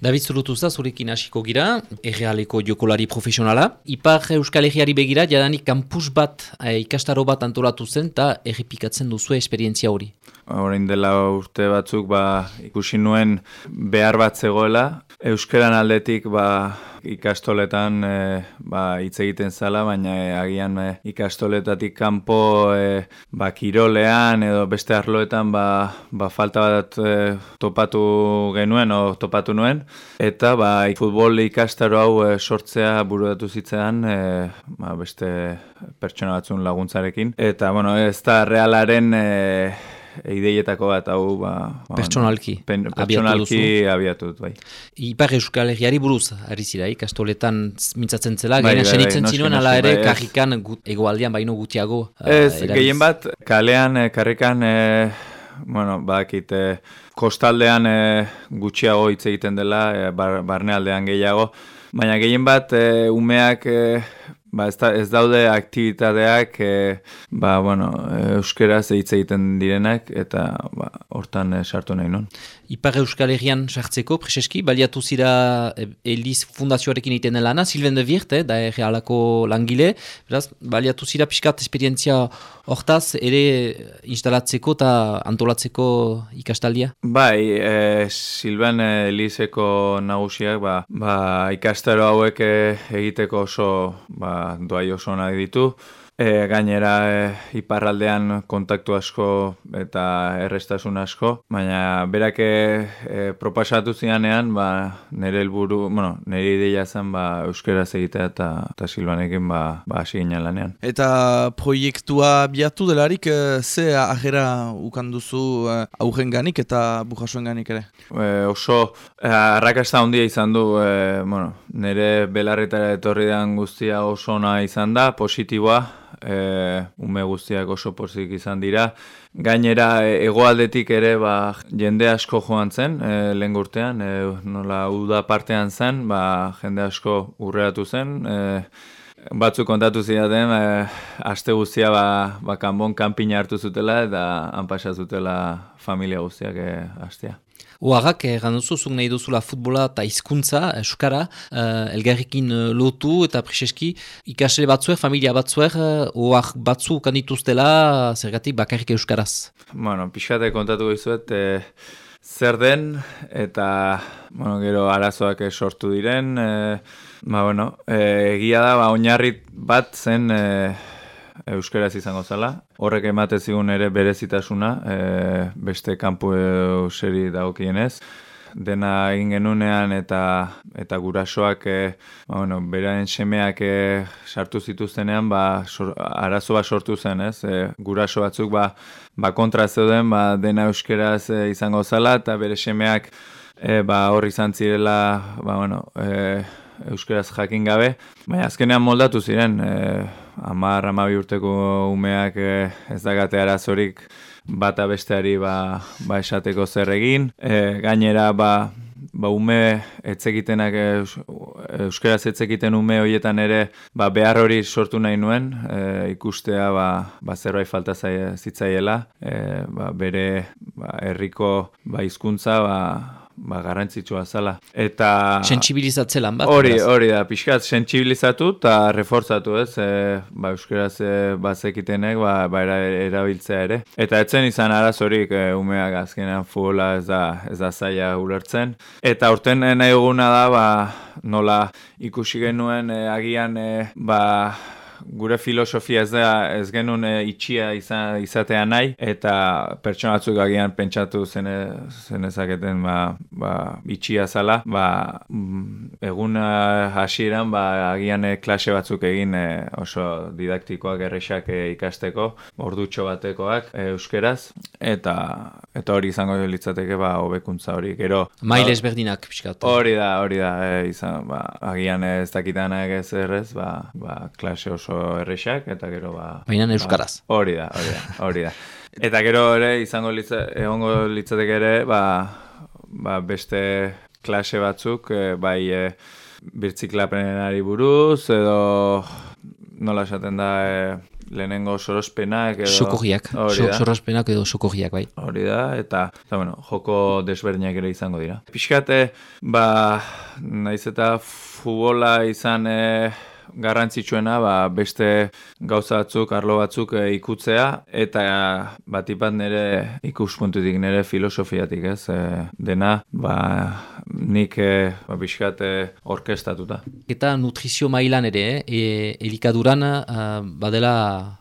David Zurutuza, zurekin hasiko gira, errealeko jokolari profesionala. Ipar Euskal Herriari begira, jadanik kampus bat, e, ikastaro bat antolatu zen, eta errepikatzen duzu esperientzia hori. Horein dela urte batzuk ba, ikusi nuen behar bat zegoela. Euskeran aldetik ba, ikastoletan e, ba, hitz egiten zala, baina e, agian e, ikastoletatik kanpo e, ba, kirolean edo beste arloetan ba, ba, falta bat e, topatu genuen o topatu nuen. Eta ba, futbol ikastaro hau e, sortzea burudatu zitzean e, ba, beste pertsona batzun laguntzarekin. Eta bueno, ez da realaren... E, ideietako bat hau ba, ba personalki pen, personalki abiatu dut bai. Ipar Euskal Herriari buruz ari zira ikastoletan mintzatzen zela bai, gaina bai, senitzen bai, zinuen ala ere kajikan egoaldean baino gutiago ez uh, gehien bat kalean eh, karrikan eh, bueno bakit eh, kostaldean eh, gutxiago hitz egiten dela eh, bar, barnealdean gehiago. Baina gehien bat eh, umeak eh, Ba, ez, da, ez daude aktivitateak e, ba, bueno, euskeraz hitz egiten direnak eta ba, hortan e, sartu nahi non. Ipar Euskal Herrian sartzeko, Prezeski, baliatu zira e, Eliz Fundazioarekin egiten lana, Silven de Virt, eh, da errealako langile, beraz, baliatu zira pixkat esperientzia hortaz, ere instalatzeko eta antolatzeko ikastaldia? Bai, e, Silven Elizeko nagusiak, ba, ba, ikastaro hauek egiteko oso ba, doai oso nahi ditu. E, gainera e, iparraldean kontaktu asko eta errestasun asko, baina berak e, propasatu zianean, ba, nire helburu, bueno, nire ideia zen ba, euskeraz egitea eta, eta silbanekin ba, ba hasi ginen lanean. Eta proiektua biatu delarik, e, ze ahera ukanduzu e, augen ganik eta bujasuen ganik ere? E, oso, e, arrakasta handia izan du, e, bueno, nire belarretara etorri den guztia oso ona izan da, positiboa, e, ume guztiak oso pozik izan dira. Gainera, e, egoaldetik ere ba, jende asko joan zen, e, lehen gurtean, e, nola uda partean zen, ba, jende asko urreatu zen, e, batzuk kontatu zidaten, e, aste guztia ba, ba kanbon kanpina hartu zutela eta han zutela familia guztiak e, astea. Oagak, egan duzu, zuk nahi duzula futbola eta hizkuntza euskara, uh, elgarrikin uh, lotu eta preseski, ikasle batzuer, familia batzuer, uh, oag batzu kandituztela, zergatik bakarrik euskaraz. Bueno, pixate kontatu gizuet, zer den, eta bueno, gero arazoak sortu diren, e, ba, bueno, egia da, ba, oinarrit bat zen, euskeraz izango zala. Horrek emate zigun ere berezitasuna, e, beste kanpu seri dagokienez. Dena egin genunean eta eta gurasoak e, ba, bueno, beraren semeak e, sartu zituztenean ba, arazo bat sortu zen, ez? E, guraso batzuk ba, ba kontra zeuden ba, dena euskeraz e, izango zala eta bere semeak e, ba, hor izan zirela ba, bueno, e, euskeraz jakin gabe. Baina azkenean moldatu ziren, e, amar, amabi urteko umeak e, ez dagate arazorik bata besteari ba, ba esateko zer egin. E, gainera ba, ba ume etzekitenak euskeraz etzekiten ume horietan ere ba, behar hori sortu nahi nuen e, ikustea ba, ba zerbait falta zitzaiela e, ba, bere ba, herriko ba, hizkuntza ba, ba, garrantzitsua zala. Eta... Sentsibilizatze lan bat? Hori, hori da, pixkat, sentsibilizatu eta reforzatu ez, e, ba, euskeraz e, bazekitenek, ba, ba erabiltzea ere. Eta etzen izan arazorik e, umeak azkenean fuola ez da, ez da zaila ulertzen. Eta urten nahi eguna da, ba, nola ikusi genuen e, agian, e, ba, gure filosofia ez da ez genuen e, itxia izan, izatea nahi eta pertsona batzuk agian pentsatu zene zenezaketen ba, ba itxia zala. Ba mm, egun hasieran ba agian e, klase batzuk egin e, oso didaktikoak erresak e, ikasteko ordutxo batekoak e, euskeraz. Eta eta hori izango litzateke ba hobekuntza hori. Gero mail ezberdinak pixkatu hori da hori da e, izan ba agian ez dakitanak ez errez ba, ba klase oso erresak eta gero ba... Baina euskaraz. Ba, hori da, hori da, hori da. Eta gero ere izango litza, egongo litzatek ere ba, ba beste klase batzuk e, bai e, birtziklapenari buruz edo nola esaten da e, lehenengo sorospenak edo... Sokorriak, da. sorospenak edo sokorriak, bai. Hori da, eta, eta bueno, joko desberdinak ere izango dira. Piskate, ba, naiz eta futbola izan e, garrantzitsuena, ba, beste gauza batzuk, arlo batzuk e, ikutzea, eta batipat nire ikuspuntutik, nire filosofiatik, ez, e, dena, ba, nik e, ba, piskate orkestatuta. Eta nutrizio mailan ere, e, elikaduran badela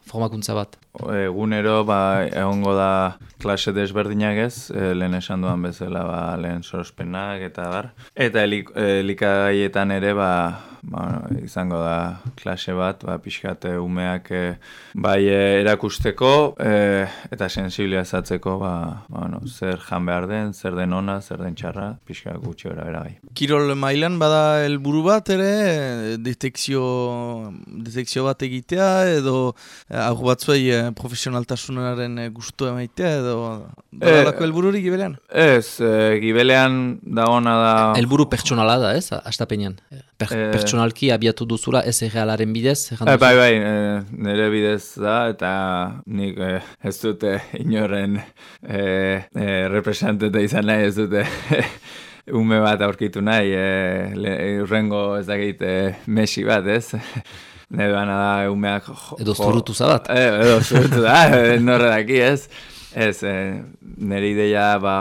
formakuntza bat. Egunero ba, egongo da klase desberdinak ez, e, lehen esan duan bezala ba, lehen sorospenak eta bar. Eta elik, elikagaietan ere ba, ba, izango da klase bat, ba, pixkat e, umeak e, bai e, erakusteko e, eta sensibilizatzeko ba, ba, no, zer jan behar den, zer den ona, zer den txarra, pixkat gutxi bera bera bai. Kirol mailan bada helburu bat ere, detekzio, detekzio bat egitea edo hau batzuei profesionaltasunaren gustu emaitea edo badalako e, helbururik gibelean? Ez, e, gibelean dagona da... Helburu pertsonala da ez, astapenean. Per, e, pertsonalki abiatu duzura ez errealaren bidez? E, bai, bai, e, nire bidez da eta nik e, ez dute inoren e, e, representete izan nahi ez dute... Ume bat aurkitu nahi, e, urrengo ez dakit e, mesi bat, ez? Nire bana da umeak... Edo zurutu zabat. E, edo zurutu da, norre daki, ez? Ez, e, nire ideia ba,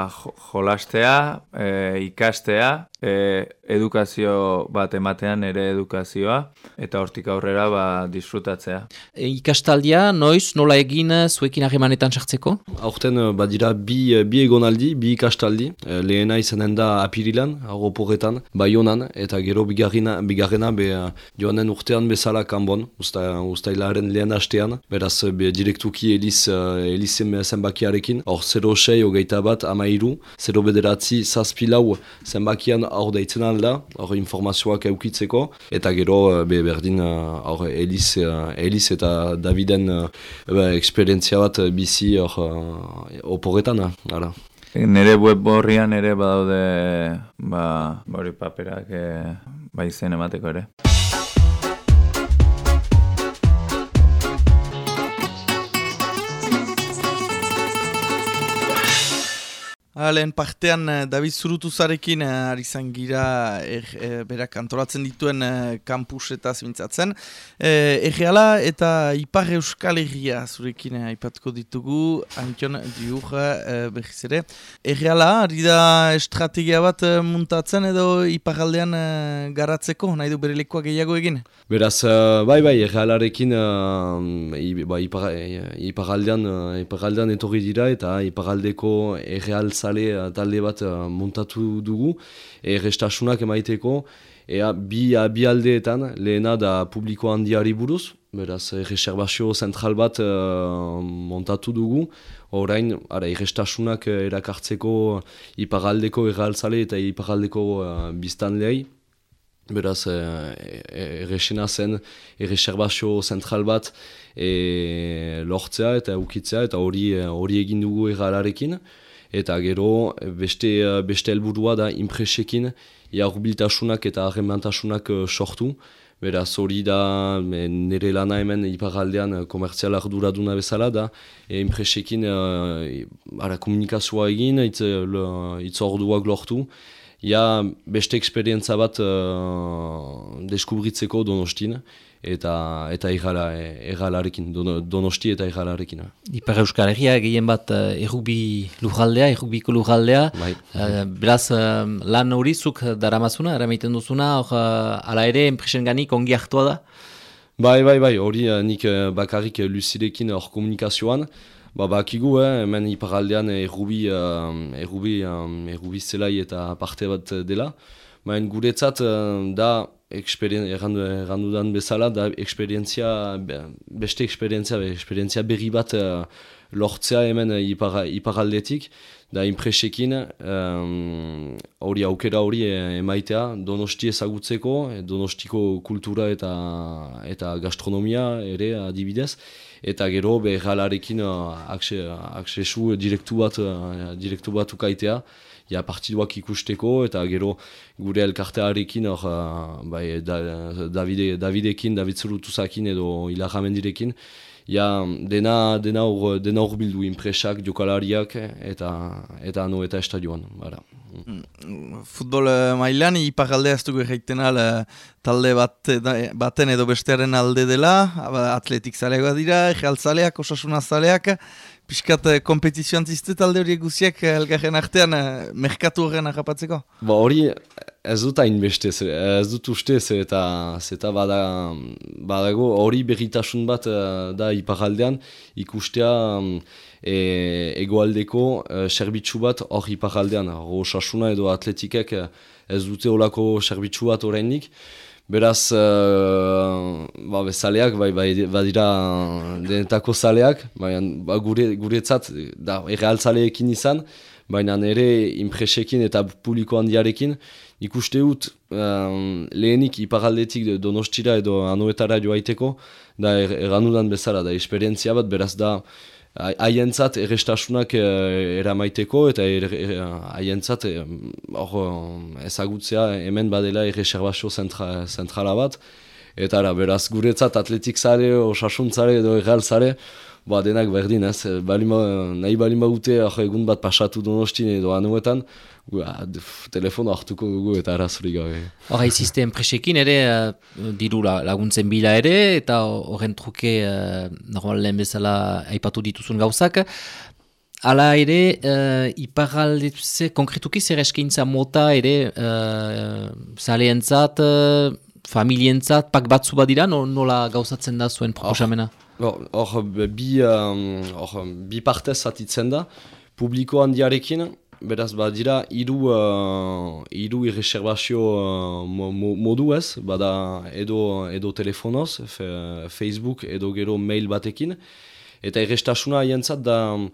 jolastea, e, ikastea, e, edukazio bat ematean ere edukazioa, eta hortik aurrera ba, disfrutatzea. E, ikastaldia, noiz, nola egin zuekin harremanetan sartzeko? Aurten badira bi, bi egonaldi, bi ikastaldi, lehena izanen da apirilan, agoporetan, baionan, eta gero bigarrena, bigarrena be, joanen urtean bezala kanbon, usta, ustailaren lehen hastean, beraz be, direktuki eliz, elizen zenbakiarekin, hor 06, hogeita bat, amairu, 0 bederatzi, zazpilau zenbakian hor deitzen alda, hor informazioak eukitzeko, eta gero be, berdin hor Eliz, Eliz eta Daviden be, eksperientzia bat bizi hor oporetan, ara. Nere web horrian ere badaude ba, hori paperak e, bai zen emateko ere. Lehen partean David Zurutuzarekin ari izan gira er, e, berak antolatzen dituen kampus eta zimintzatzen. Erreala eta Ipar Euskal Herria zurekin aipatuko ditugu, Antion Diur e, behiz ere. Erreala, ari da estrategia bat muntatzen edo Iparaldean e, garatzeko, nahi du bere lekoa gehiago egin? Beraz, bai bai, Errealarekin uh, ba, Iparaldean, Iparaldean etorri dira eta Iparaldeko Erreal zale eh, talde bat uh, montatu dugu, errestasunak emaiteko, ea bi, bi aldeetan, lehena da publiko handiari buruz, beraz, reservazio zentral bat uh, montatu dugu, orain, ara, errestasunak erakartzeko iparaldeko erraltzale eta iparaldeko uh, biztanleai, beraz, erresena zen erreserbazio zentral bat e, lortzea eta ukitzea, eta hori hori egin dugu erralarekin eta gero beste, beste helburua da impresekin jarbiltasunak eta harremantasunak uh, sortu. Beraz hori da nire lana hemen iparaldean komertzial arduraduna bezala da e, impresekin uh, komunikazioa egin, itz, itz orduak lortu. Ja beste eksperientza bat uh, deskubritzeko donostin eta eta igala egalarekin donosti eta igalarekin Ipar Euskal Herria gehien bat uh, errubi lujaldea errubiko lujaldea bai. uh, beraz uh, lan hori zuk daramazuna eramaiten duzuna hor uh, ala ere enpresen ganik ongi hartua da bai bai bai hori nik bakarrik luzidekin hor komunikazioan Ba, bakigu, eh, hemen iparaldean errubi, uh, errubi, um, errubi zelai eta parte bat dela. Baina guretzat da errandu dan bezala, da eksperientzia, beste eksperientzia, eksperientzia berri bat uh, lortzea hemen ipar, iparaldetik, da impresekin hori um, aukera hori emaitea donosti ezagutzeko, donostiko kultura eta eta gastronomia ere adibidez, eta gero behalarekin uh, aksesu direktu bat, uh, direktu bat ukaitea, ja partiduak ikusteko eta gero gure elkartearekin hor uh, bai, da, Davide, Davidekin, David Zurutuzakin edo Ilarra Mendirekin ja, dena, dena, ur, dena urbildu impresak, jokalariak eta eta ano eta estadioan. Bara. Mm, futbol uh, mailan, iparalde ez dugu egiten uh, talde bat, baten edo bestearen alde dela, atletik zaleak dira, egeal zaleak, osasuna zaleak, Piskat uh, kompetizioan zizte talde horiek guziak elgarren artean uh, merkatu horren agapatzeko? Ba hori ez dut hain beste, ez dut uste eta zeta bada, badago hori berritasun bat da iparaldean ikustea e, egoaldeko serbitzu bat hor iparaldean, osasuna edo atletikek ez dute olako serbitzu bat oraindik. Beraz, uh, ba, bezaleak, bai, bai, badira denetako zaleak, bai, ba, gure, guretzat, da, errealtzaleekin izan, baina nire impresekin eta publiko handiarekin, ikuste dut um, lehenik iparaldetik donostira edo anuetara joaiteko, da er, erranudan bezala, da esperientzia bat, beraz da, haientzat errestasunak eh, eramaiteko eta er, er, haientzat er, ezagutzea hemen badela erreserbazio zentra, zentrala bat. Eta ara, beraz guretzat atletik zare, osasun zare edo erreal zare, ba, denak berdin ez, balima, nahi balima gute egun bat pasatu donostin edo anuetan, telefono hartuko dugu eta arazorik gabe. Hora izizte enpresekin ere, uh, diru laguntzen bila ere, eta horren truke uh, normal lehen bezala aipatu dituzun gauzak. Hala ere, uh, iparalde, konkretuki zer eskaintza mota ere, uh, zaleentzat, uh, familientzat, pak batzu badira, nola gauzatzen da zuen proposamena? Hor, bi, um, bi partez atitzen da, publiko handiarekin, beraz badira hiru uh, hiru irreserbazio uh, modu ez, bada edo edo telefonoz, Facebook edo gero mail batekin. Eta irrestasuna haientzat da um,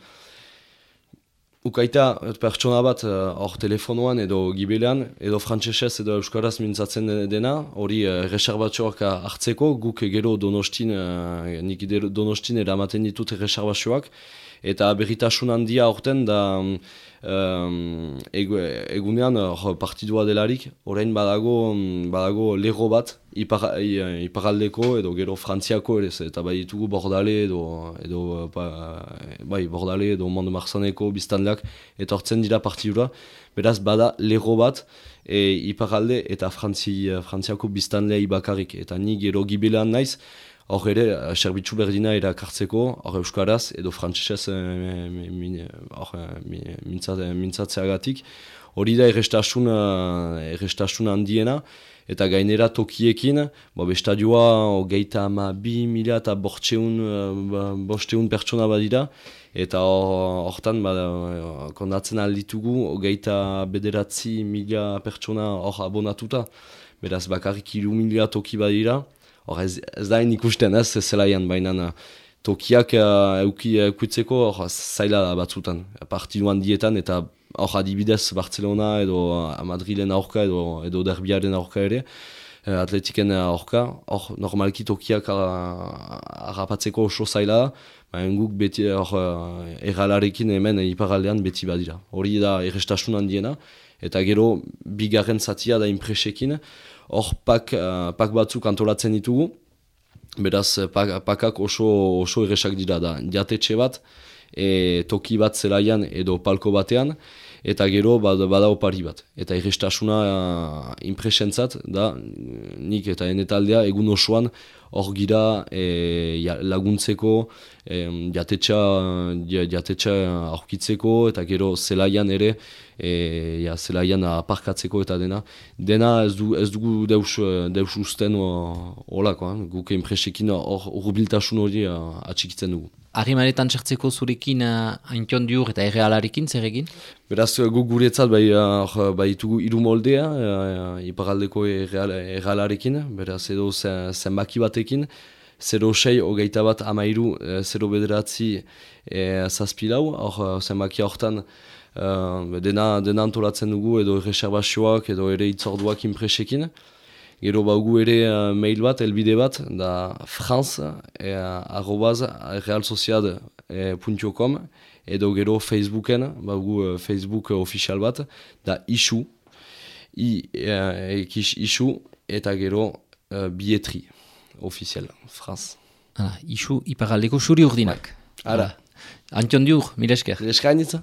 ukaita pertsona bat uh, hor uh, telefonoan edo gibelean edo frantsesez edo euskaraz mintzatzen dena, hori uh, reservatioak hartzeko guk gero Donostin uh, nik Donostin eramaten ditut reservatioak eta berritasun handia horten da um, egunean uh, partidua delarik, orain badago, um, badago lego bat ipar, iparaldeko edo gero frantziako ere, eta bai ditugu bordale edo, edo bai, bordale edo mondo marzaneko biztanleak etortzen dira partidura, beraz bada lego bat e, iparalde eta frantzi, frantziako biztanlea ibakarrik, eta ni gero gibilean naiz, hor ere, eh, serbitzu berdina erakartzeko, hor euskaraz, edo frantzesez e, mintzatzeagatik. Hori da errestasun, errestasun handiena, eta gainera tokiekin, bo, bestadioa geita ama bi mila eta bortzeun, ba, bosteun pertsona badira, eta hortan ba, kondatzen alditugu, geita bederatzi mila pertsona hor abonatuta, beraz bakarrik ilu mila toki badira, Hor ez, ez da ikusten ez, zelaian, baina tokiak uh, euki eukitzeko hor zaila da batzutan. Partiduan dietan eta hor adibidez Barcelona edo uh, Madrilen aurka edo, edo derbiaren aurka ere, uh, atletiken aurka, hor normalki tokiak harrapatzeko oso zaila da, baina guk beti hor uh, erralarekin hemen iparaldean beti badira. Hori da errestasunan diena, eta gero bigarren zatia da impresekin, hor pak, uh, pak batzuk antolatzen ditugu, beraz pak, pakak oso, oso erresak dira da, jatetxe bat, e, toki bat zelaian edo palko batean, eta gero bad, bada opari bat. Eta irrestasuna uh, impresentzat da, nik eta enetaldea egun osoan hor gira e, laguntzeko, e, jatetxa, jatetxa aurkitzeko, eta gero zelaian ere, e, ja, zelaian aparkatzeko eta dena. Dena ez, du, ez dugu deus, deus usten horako, guk impresekin hor urbiltasun hori atxikitzen dugu. Arrimaretan txertzeko zurekin uh, haintion diur eta errealarekin zer egin? Beraz, gu guretzat bai, uh, bai itugu iru moldea, uh, iparaldeko errealarekin, beraz edo zenbaki batekin, 06 hogeita bat amairu, 0 bederatzi e, zazpilau, hor zenbaki hortan uh, dena, dena antolatzen dugu edo erreserbazioak edo ere itzorduak impresekin. Gero baugu ere uh, mail bat, elbide bat, da franz, e, arrobaz, realsociad.com, edo gero Facebooken, baugu uh, Facebook ofizial bat, da isu, i, uh, isu, eta gero uh, bietri, ofizial, franz. Hala, isu iparaldeko suri urdinak. Ara. Antion diur, mire esker. Eskainitza?